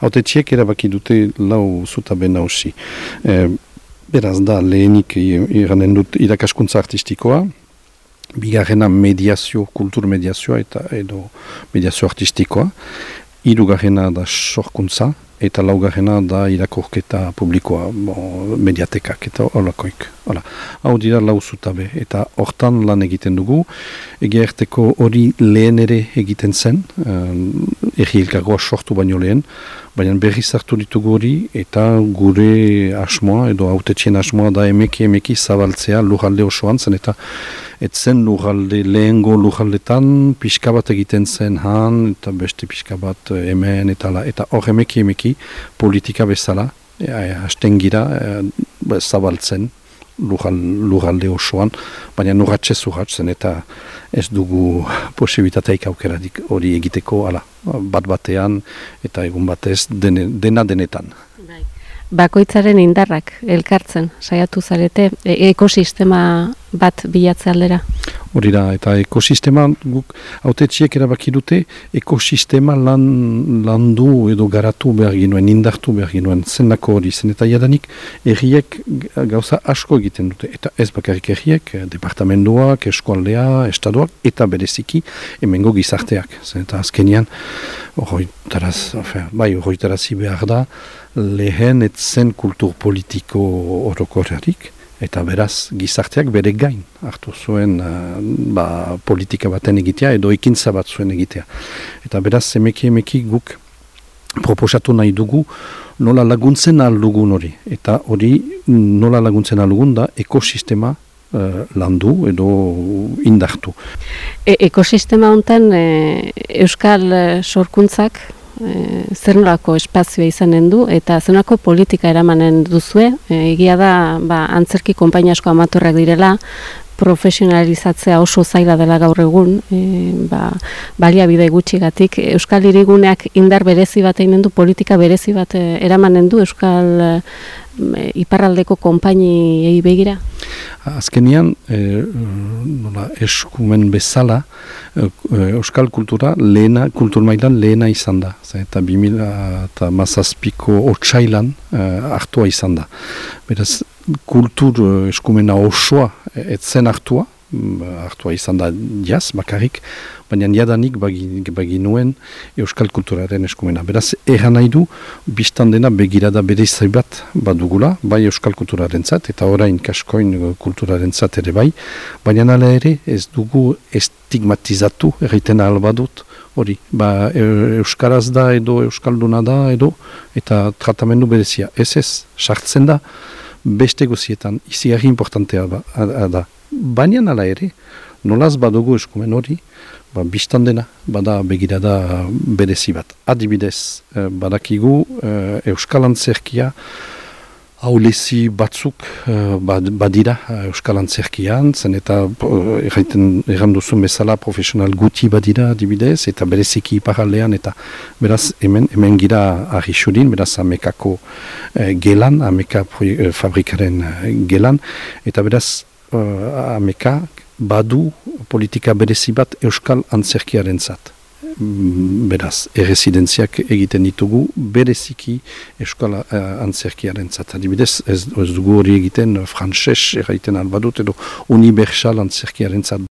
Haute txiek erabaki dute lau zutabe nausi. E, beraz da lehenik iranen dut irakaskuntza artistikoa, bigarrena mediazio, kultur mediazioa eta edo mediazio artistikoa, irugarrena da sorkuntza, eta laugarrena da irakorketa publikoa, bo, mediatekak eta holakoik. Hala. Hau dira lau zutabe, eta hortan lan egiten dugu, egerteko hori lehen ere egiten zen, uh, erri sortu baino lehen, baina berri zartu ditugu hori, eta gure asmoa, edo autetxien asmoa da emeki emeki zabaltzea lujalde osoan zen, eta etzen lujalde lehengo lujaldetan pixka bat egiten zen han, eta beste pixka bat hemen, eta eta hor emeki emeki politika bezala, hasten gira e, zabaltzen lujalde osoan, baina nurratxe zurratzen, eta ez dugu posibitateik aukeradik hori egiteko ala, bat batean eta egun batez dene, dena denetan. Bai. Bakoitzaren indarrak elkartzen, saiatu zarete, e ekosistema bat bilatze aldera? Hori da, eta ekosistema, guk autetxiek erabaki dute, ekosistema lan, landu edo garatu behar ginoen, indartu behar ginoen, zenako hori zen, eta jadanik erriek gauza asko egiten dute, eta ez bakarrik erriek, departamentoak, eskualdea, estadoak, eta bereziki emengo gizarteak, zen, eta azkenian, hori taraz, bai, hori tarazi behar da, lehen etzen kultur politiko orokorrarik, eta beraz gizarteak bere gain hartu zuen uh, ba, politika baten egitea edo ekintza bat zuen egitea. Eta beraz emeki emeki guk proposatu nahi dugu nola laguntzen aldugun hori. Eta hori nola laguntzen aldugun da ekosistema uh, landu edo indartu. E ekosistema honetan e, Euskal sorkuntzak e, zer nolako espazioa izanen du eta zer politika eramanen duzue. E, egia da ba, antzerki konpainia asko amatorrak direla, profesionalizatzea oso zaila dela gaur egun, e, ba, baliabide gutxigatik. Euskal Iriguneak indar berezi bat egin du, politika berezi bat e, eramanen du Euskal e, iparraldeko konpainiei begira? Azkenian, e, nola, eskumen bezala, e, euskal kultura lehena, kultur mailan lehena izan da. Eta 2000 eta mazazpiko otxailan e, hartua izan da. Beraz, kultur eskumena osoa etzen hartua, hartua izan da jaz, bakarrik, baina jadanik bagi, nuen euskal kulturaren eskumena. Beraz, erran nahi du, biztan dena begirada bere bat badugula, bai euskal kulturaren zat, eta orain kaskoin kulturaren zat ere bai, baina nala ere ez dugu estigmatizatu erriten albadut, hori, ba, e, euskaraz da edo euskalduna da edo, eta tratamendu berezia. Ez ez, sartzen da, beste guzietan, izi importantea ba, da. Baina nala ere, nolaz badugu eskumen hori, ba, biztan dena, bada begirada berezi bat. Adibidez, eh, badakigu eh, Euskal Antzerkia haulezi batzuk eh, badira Euskal Antzerkian, zen eta erraiten duzun bezala profesional guti badira adibidez, eta bereziki iparaldean, eta beraz hemen, hemen gira ahisurin, beraz amekako gelan, ameka fabrikaren gelan, eta beraz ameka badu politika berezi bat euskal antzerkiaren zat. Mm, beraz, erresidentziak egiten ditugu bereziki euskal uh, antzerkiaren zat. Adibidez, ez, ez dugu hori egiten frantses erraiten albadut edo unibertsal antzerkiaren zat.